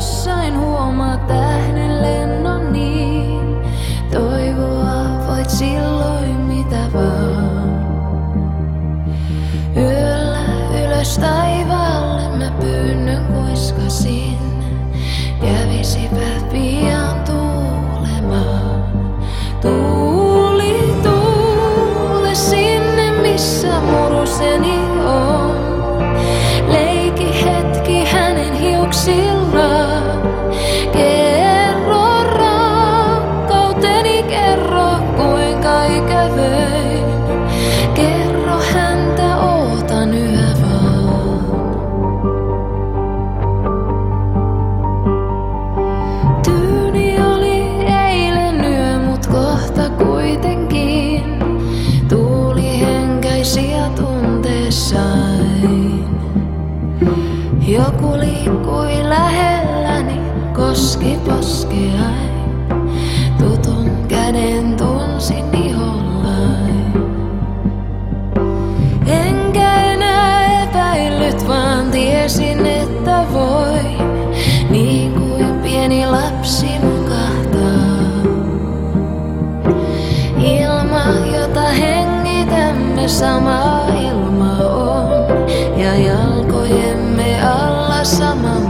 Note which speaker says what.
Speaker 1: jossain huomaa tähden lennon niin. Toivoa voit silloin mitä vaan. Yöllä ylös taivaalle mä pyynnön kuiskasin. Kävisipä pian tuulemaan. Tuuli tuule sinne missä muruseni Joku liikkui lähelläni, koski poskeain. Lapsi nukahtaa. Ilma, jota hengitämme, sama ilma on, ja jalkojemme alla sama